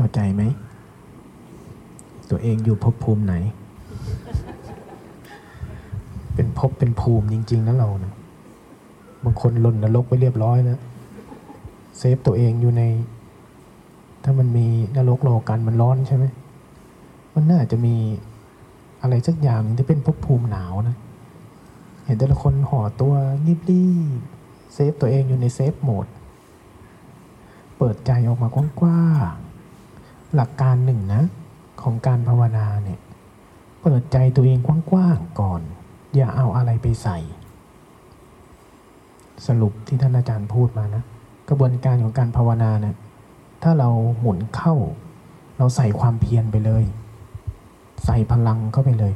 เข้าใจไหม ตัวเองอยู่ภพภูมิไหน เป็นภพเป็นภูมิจริง ๆ นะเรานะบางคนลงนรกไว้เรียบร้อยแล้ว save ตัวเองอยู่ใน ถ้ามันมีนรกโลกันตร์มันร้อนใช่ไหมมันน่าจะมีอะไรสักอย่างหนึ่งที่เป็นภพภูมิหนาวนะ เห็นแต่ละคนห่อตัวรีบๆ save ตัวเองอยู่ใน safe mode เปิดใจออกมากว้างๆ หลักการหนึ่งนะ ของการภาวนาเนี่ย เปิดใจตัวเองกว้างๆก่อน อย่าเอาอะไรไปใส่ สรุปที่ท่านอาจารย์พูดมานะ กระบวนการของการภาวนาเนี่ยถ้าเราหมุนเข้า เราใส่ความเพียรไปเลย ใส่พลังเข้าไปเลย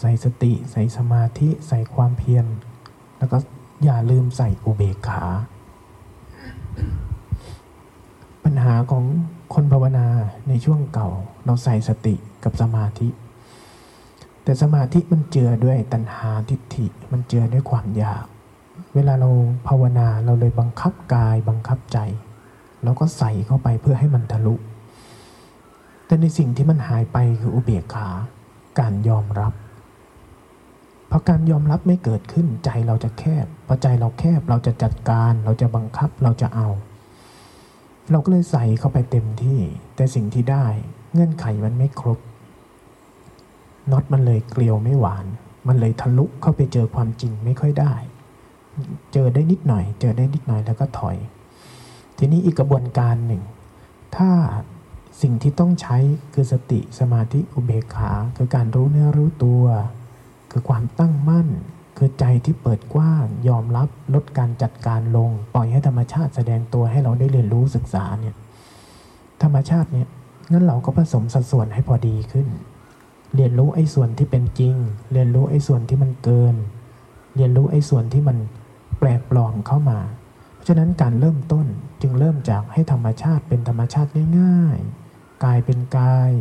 ใส่สติ ใส่สมาธิ ใส่ความเพียร แล้วก็อย่าลืมใส่อุเบกขา ปัญหาของ ในช่วงเก่า เราใส่สติกับสมาธิ แต่สมาธิมันเจือด้วยตัณหาทิฏฐิ มันเจือด้วยความอยาก เวลาเราภาวนาเราเลยบังคับกายบังคับใจ แล้วก็ใส่เข้าไปเพื่อให้มันทะลุ แต่ในสิ่งที่มันหายไปคืออุเบกขา การยอมรับพอการยอมรับไม่เกิดขึ้นใจเราจะแคบพอใจเราแคบเราจะจัดการ เราจะบังคับเราจะเอา เราก็เลยใส่เข้าไปเต็มที่ แต่สิ่งที่ได้เงื่อนไขมันไม่ครบน็อตมันเลยเกลียวไม่หวาน มันเลยทะลุเข้าไปเจอความจริงไม่ค่อยได้ เจอได้นิดหน่อย เจอได้นิดหน่อยแล้วก็ถอย ทีนี้อีกกระบวนการหนึ่ง ถ้าสิ่งที่ต้องใช้คือสติสมาธิอุเบกขา คือการรู้เนื้อรู้ตัว คือความตั้งมั่น คือใจที่เปิดกว้างยอมรับลดการจัดการลง ปล่อยให้ธรรมชาติแสดงตัวให้เราได้เรียนรู้ศึกษาเนี่ยธรรมชาติเนี่ยงั้นเราก็ผสมสัดส่วนให้พอดีขึ้น เรียนรู้ไอ้ส่วนที่เป็นจริง เรียนรู้ไอ้ส่วนที่มันเกิน เรียนรู้ไอ้ส่วนที่มันแปลกปลอมเข้ามา เพราะฉะนั้นการเริ่มต้นจึงเริ่มจากให้ธรรมชาติเป็นธรรมชาติง่ายๆ กายเป็นกาย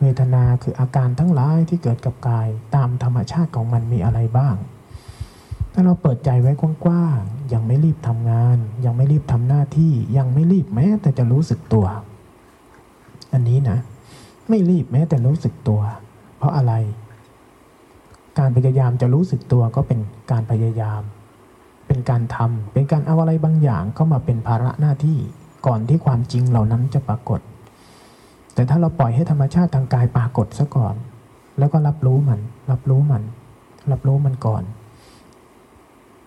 เวทนาคืออาการทั้งหลายที่เกิดกับกาย ตามธรรมชาติของมันมีอะไรบ้าง ถ้าเราเปิดใจไว้กว้างๆ ยังไม่รีบทำงาน ยังไม่รีบทำหน้าที่ ยังไม่รีบแม้แต่จะรู้สึกตัว อันนี้นะ ไม่รีบแม้แต่รู้สึกตัว เพราะอะไร การพยายามจะรู้สึกตัวก็เป็นการพยายาม เป็นการทำเป็นการเอาอะไรบางอย่างเข้ามาเป็นภาระหน้าที่ ก่อนที่ความจริงเหล่านั้นจะปรากฏ แต่ถ้าเราปล่อยให้ธรรมชาติทางกายปรากฏซะก่อน แล้วก็รับรู้มัน รับรู้มัน รับรู้มันก่อน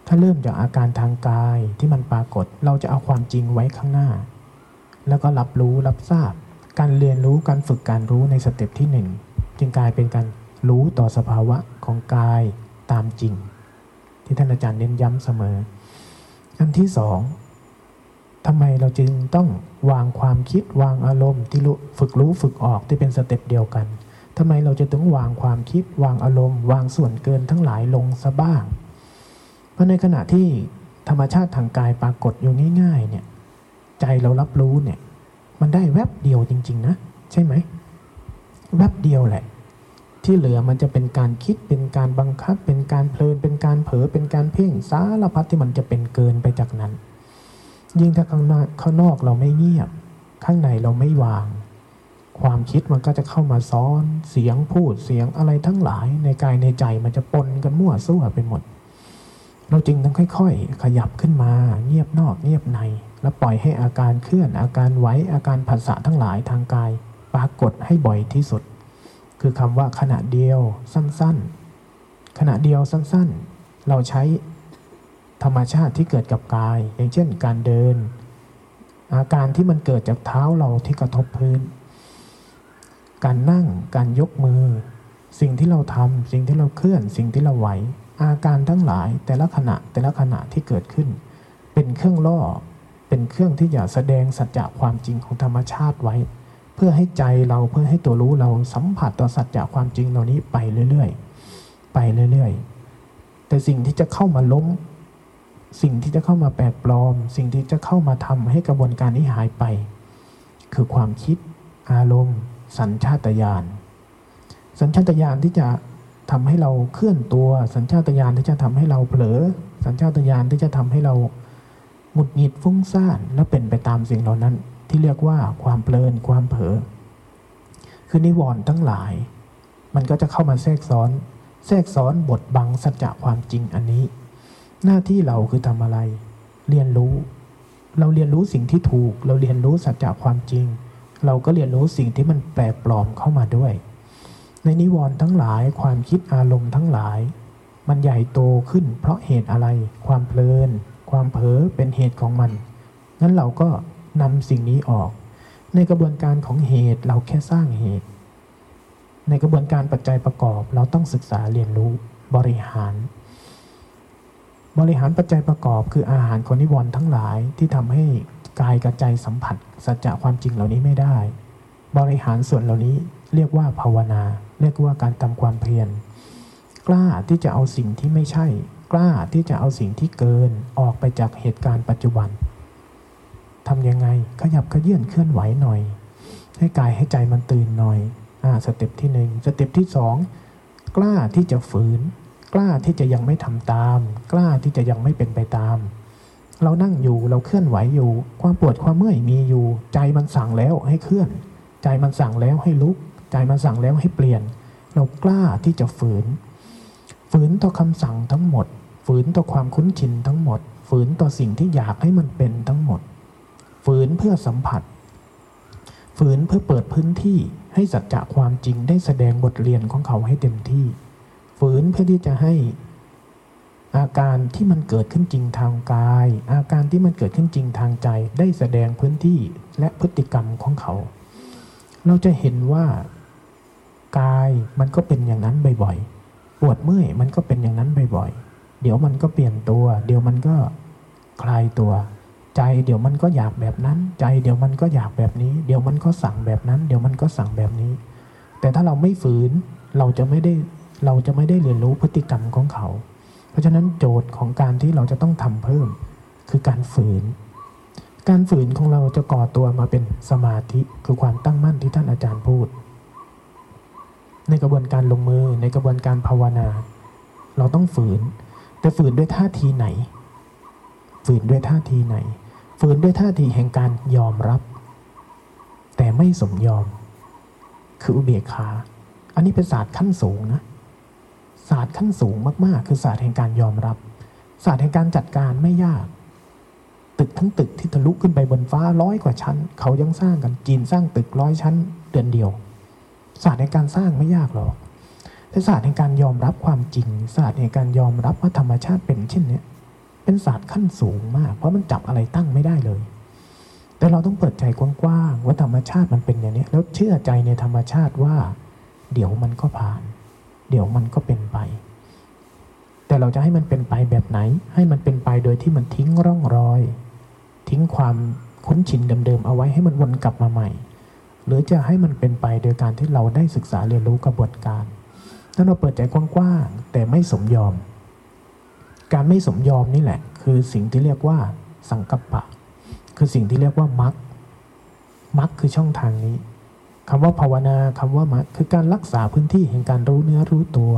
ถ้าเริ่มจากอาการทางกายที่มันปรากฏ เราจะเอาความจริงไว้ข้างหน้า แล้วก็รับรู้รับทราบ การเรียนรู้การฝึกการรู้ใน step ที่หนึ่งจึงกลายเป็นการรู้ต่อสภาวะของกายตามจริง ที่ท่านอาจารย์เน้นย้ำเสมอ อันที่สองทำไมเราจึงต้องวางความคิดวางอารมณ์ที่ฝึกรู้ฝึกออกที่เป็นสเต็ปเดียวกันทำไมเราจะต้องวางความคิดวางอารมณ์ วางส่วนเกินทั้งหลายลงซะบ้าง เพราะในขณะที่ธรรมชาติทางกายปรากฏอยู่ง่ายๆเนี่ยใจเรารับรู้เนี่ย มันได้แวบเดียวจริง ๆ นะ ใช่ไหมแวบเดียวแหละ ที่เหลือมันจะเป็นการคิดเป็นการบังคับ เป็นการเพลิน เป็นการเผลอเป็นการเพ่งสารพัดที่มันจะเป็นเกินไปจากนั้น ยิ่งถ้าข้างนอกข้างนอกเราไม่เงียบ ข้างในเราไม่วาง ความคิดมันก็จะเข้ามาซ้อน เสียงพูดเสียงอะไรทั้งหลายในกายในใจมันจะปนกันมั่วซั่วไปหมด เราจึงต้องค่อยๆ ขยับขึ้นมา เงียบนอกเงียบใน แล้วปล่อยให้อาการเคลื่อนอาการไหวอาการผัสสะทั้งหลายทางกาย ปรากฏให้บ่อยที่สุด คือคำว่าขณะเดียวสั้นๆ ขณะเดียวสั้นๆ เราใช้ธรรมชาติที่เกิดกับกาย อย่างเช่นการเดิน อาการที่มันเกิดจากเท้าเราที่กระทบพื้น การนั่งการยกมือ สิ่งที่เราทำสิ่งที่เราเคลื่อนสิ่งที่เราไหว อาการทั้งหลายแต่ละขณะแต่ละขณะที่เกิดขึ้น เป็นเครื่องล่อ เป็นเครื่องที่จะแสดงสัจจะความจริงของธรรมชาติไว้ เพื่อให้ใจเราเพื่อให้ตัวรู้เราสัมผัสต่อสัจจะความจริงเหล่านี้ไปเรื่อยๆ ไปเรื่อยๆ แต่สิ่งที่จะเข้ามาล้ม สิ่งที่จะเข้ามาแปลกปลอม สิ่งที่จะเข้ามาทำให้กระบวนการนี้หายไป คือความคิด อารมณ์ สัญชาตญาณ สัญชาตญาณที่จะ ทำให้เราเคลื่อนตัว สัญชาตญาณที่จะทำให้เราเผลอ สัญชาตญาณที่จะทำให้เราหงุดหงิดฟุ้งซ่านและเป็นไปตามสิ่งเหล่านั้น ที่เรียกว่าความเพลินความเผลอคือนิวรณ์ทั้งหลาย มันก็จะเข้ามาแทรกซ้อน แทรกซ้อนบทบังสัจจะความจริงอันนี้ หน้าที่เราคือทำอะไร เรียนรู้ เราเรียนรู้สิ่งที่ถูก เราเรียนรู้สัจจะความจริง เราก็เรียนรู้สิ่งที่มันแปลปลอมเข้ามาด้วย ในนิวรณ์ทั้งหลายความคิดอารมณ์ทั้งหลาย มันใหญ่โตขึ้นเพราะเหตุอะไร ความเพลิน ความเผลอเป็นเหตุของมันงั้นเราก็นำสิ่งนี้ออก ในกระบวนการของเหตุเราแค่สร้างเหตุ ในกระบวนการปัจจัยประกอบเราต้องศึกษาเรียนรู้บริหาร บริหารปัจจัยประกอบคืออาหารของนิวรณ์ทั้งหลายที่ทำให้กายกับใจสัมผัสสัจจะความจริงเหล่านี้ไม่ได้ บริหารส่วนเหล่านี้เรียกว่าภาวนา เรียกว่าการทำความเพียรกล้าที่จะเอาสิ่งที่ไม่ใช่ กล้าที่จะเอาสิ่งที่เกินออกไปจากเหตุการณ์ปัจจุบันทำยังไงขยับเขยื้อนเคลื่อนไหวหน่อย ให้กายให้ใจมันตื่นหน่อยอ่า step ที่หนึ่ง step ที่สองกล้าที่จะฝืน กล้าที่จะยังไม่ทำตาม กล้าที่จะยังไม่เป็นไปตาม เรานั่งอยู่เราเคลื่อนไหวอยู่ ความปวดความเมื่อยมีอยู่ ใจมันสั่งแล้วให้เคลื่อน ใจมันสั่งแล้วให้ลุก ใจมันสั่งแล้วให้เปลี่ยน เรากล้าที่จะฝืน ฝืนต่อคำสั่งทั้งหมด ฝืนต่อความคุ้นชินทั้งหมด ฝืนต่อสิ่งที่อยากให้มันเป็นทั้งหมด ฝืนเพื่อสัมผัส ฝืนเพื่อเปิดพื้นที่ให้สัจจะความจริงได้แสดงบทเรียนของเขาให้เต็มที่ ฝืนเพื่อที่จะให้อาการที่มันเกิดขึ้นจริงทางกาย อาการที่มันเกิดขึ้นจริงทางใจ ได้แสดงพื้นที่และพฤติกรรมของเขา เราจะเห็นว่า กายมันก็เป็นอย่างนั้นบ่อยๆ ปวดเมื่อยมันก็เป็นอย่างนั้นบ่อยๆ เดี๋ยวมันก็เปลี่ยนตัว เดี๋ยวมันก็คลายตัว ใจเดี๋ยวมันก็อยากแบบนั้น ใจเดี๋ยวมันก็อยากแบบนี้ เดี๋ยวมันก็สั่งแบบนั้น เดี๋ยวมันก็สั่งแบบนี้ แต่ถ้าเราไม่ฝืนเราจะไม่ได้เราจะไม่ได้เรียนรู้พฤติกรรมของเขา เพราะฉะนั้นโจทย์ของการที่เราจะต้องทำเพิ่ม คือการฝืน การฝืนของเราจะก่อตัวมาเป็นสมาธิคือความตั้งมั่นที่ท่านอาจารย์พูด ในกระบวนการลงมือในกระบวนการภาวนา เราต้องฝืน แต่ฝืนด้วยท่าทีไหน ฝืนด้วยท่าทีไหน ฝืนด้วยท่าทีแห่งการยอมรับ แต่ไม่สมยอม คืออุเบกขา อันนี้เป็นศาสตร์ขั้นสูงนะศาสตร์ขั้นสูงมากๆ คือศาสตร์แห่งการยอมรับ ศาสตร์แห่งการจัดการไม่ยาก ตึกทั้งตึกที่ทะลุขึ้นไปบนฟ้าร้อยกว่าชั้น เขายังสร้างกันจีนสร้างตึกร้อยชั้นเดือนเดียว ศาสตร์ในการสร้างไม่ยากหรอกแต่ศาสตร์ในการยอมรับความจริง ศาสตร์ในการยอมรับว่าธรรมชาติเป็นเช่นนี้เป็นศาสตร์ขั้นสูงมาก เพราะมันจับอะไรตั้งไม่ได้เลย แต่เราต้องเปิดใจกว้างๆว่าธรรมชาติมันเป็นอย่างนี้ แล้วเชื่อใจในธรรมชาติว่า เดี๋ยวมันก็ผ่าน เดี๋ยวมันก็เป็นไป แต่เราจะให้มันเป็นไปแบบไหน ให้มันเป็นไปโดยที่มันทิ้งร่องรอย ทิ้งความคุ้นชินเดิมๆเอาไว้ให้มันวนกลับมาใหม่ หรือจะให้มันเป็นไปโดยการที่เราได้ศึกษาเรียนรู้กระบวนการถ้าเราเปิดใจกว้างๆแต่ไม่สมยอม การไม่สมยอมนี่แหละ คือสิ่งที่เรียกว่าสังกัปปะ คือสิ่งที่เรียกว่ามักมักคือช่องทางนี้คำว่าภาวนาคำว่ามักคือการรักษาพื้นที่แห่งการรู้เนื้อรู้ตัว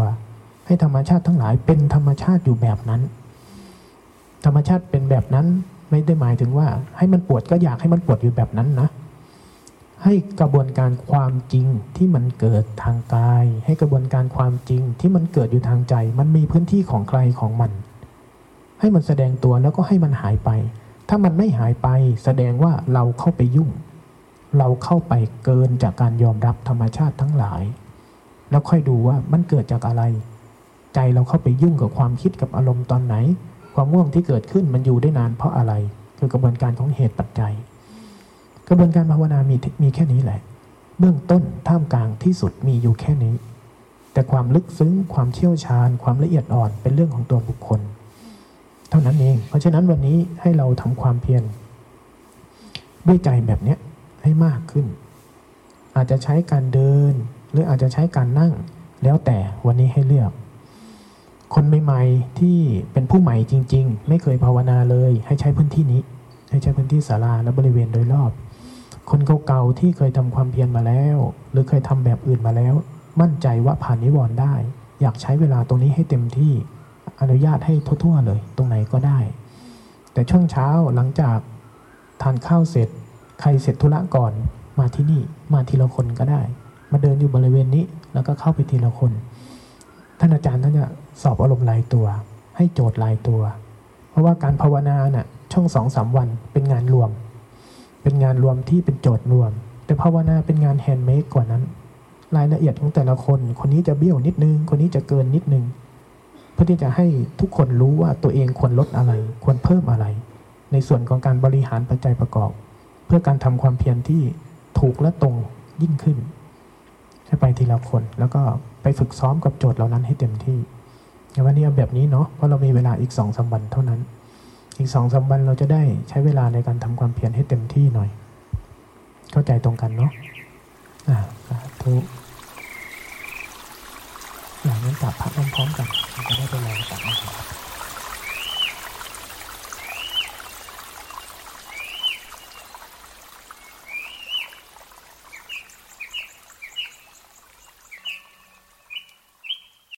ให้ธรรมชาติทั้งหลายเป็นธรรมชาติอยู่แบบนั้น ธรรมชาติเป็นแบบนั้นไม่ได้หมายถึงว่า ให้มันปวดก็อยากให้มันปวดอยู่แบบนั้นนะ ให้กระบวนการความจริงที่มันเกิดทางกาย ให้กระบวนการความจริงที่มันเกิดอยู่ทางใจ มันมีพื้นที่ของใครของมัน ให้มันแสดงตัวแล้วก็ให้มันหายไป ถ้ามันไม่หายไปแสดงว่าเราเข้าไปยุ่ง เราเข้าไปเกินจากการยอมรับธรรมชาติทั้งหลาย แล้วค่อยดูว่ามันเกิดจากอะไร ใจเราเข้าไปยุ่งกับความคิดกับอารมณ์ตอนไหน ความง่วงที่เกิดขึ้นมันอยู่ได้นานเพราะอะไร คือกระบวนการของเหตุปัจจัย กระบวนการภาวนามีมีแค่นี้แหละ เบื้องต้นท่ามกลางที่สุดมีอยู่แค่นี้ แต่ความลึกซึ้งความเชี่ยวชาญ ความละเอียดอ่อนเป็นเรื่องของตัวบุคคล เท่านั้นเอง เพราะฉะนั้นวันนี้ให้เราทำความเพียรด้วยใจแบบเนี้ยให้มากขึ้น อาจจะใช้การเดิน หรืออาจจะใช้การนั่ง แล้วแต่วันนี้ให้เลือก คนใหม่ๆที่เป็นผู้ใหม่จริง ๆ ไม่เคยภาวนาเลย ให้ใช้พื้นที่นี้ ให้ใช้พื้นที่ศาลาและบริเวณโดยรอบ คนเก่าๆที่เคยทำความเพียรมาแล้ว หรือเคยทำแบบอื่นมาแล้ว มั่นใจว่าผ่านนิวรณ์ได้ อยากใช้เวลาตรงนี้ให้เต็มที่อนุญาตให้ทั่วๆเลย ตรงไหนก็ได้ แต่ช่วงเช้าหลังจากทานข้าวเสร็จ ใครเสร็จธุระก่อนมาที่นี่มาทีละคนก็ได้ มาเดินอยู่บริเวณนี้แล้วก็เข้าไปทีละคน ท่านอาจารย์ท่านจะสอบอารมณ์รายตัว ให้โจทย์รายตัว เพราะว่าการภาวนาเนะ่ะช่วงสองสามวันเป็นงานรวม เป็นงานรวมที่เป็นโจทย์รวม แต่ภาวนาเป็นงาน handmade กว่านั้น รายละเอียดของแต่ละคน คนนี้จะเบี้ยวนิดนึง คนนี้จะเกินนิดนึง เพื่อที่จะให้ทุกคนรู้ว่าตัวเองควรลดอะไร ควรเพิ่มอะไร ในส่วนของการบริหารปัจจัยประกอบ เพื่อการทำความเพียรที่ถูกและตรงยิ่งขึ้นให้ไปทีละคน แล้วก็ไปฝึกซ้อมกับโจทย์เหล่านั้นให้เต็มที่อย่างวันนี้เอาแบบนี้เนาะเพราะเรามีเวลาอีกสองสามวันเท่านั้น อีกสองสามวันเราจะได้ใช้เวลาในการทำความเพียรให้เต็มที่หน่อย เข้าใจตรงกันเนาะอ่าสาธุอย่างนั้นกลับพระพร้อมๆกันจะได้ไปรงกับอาหาร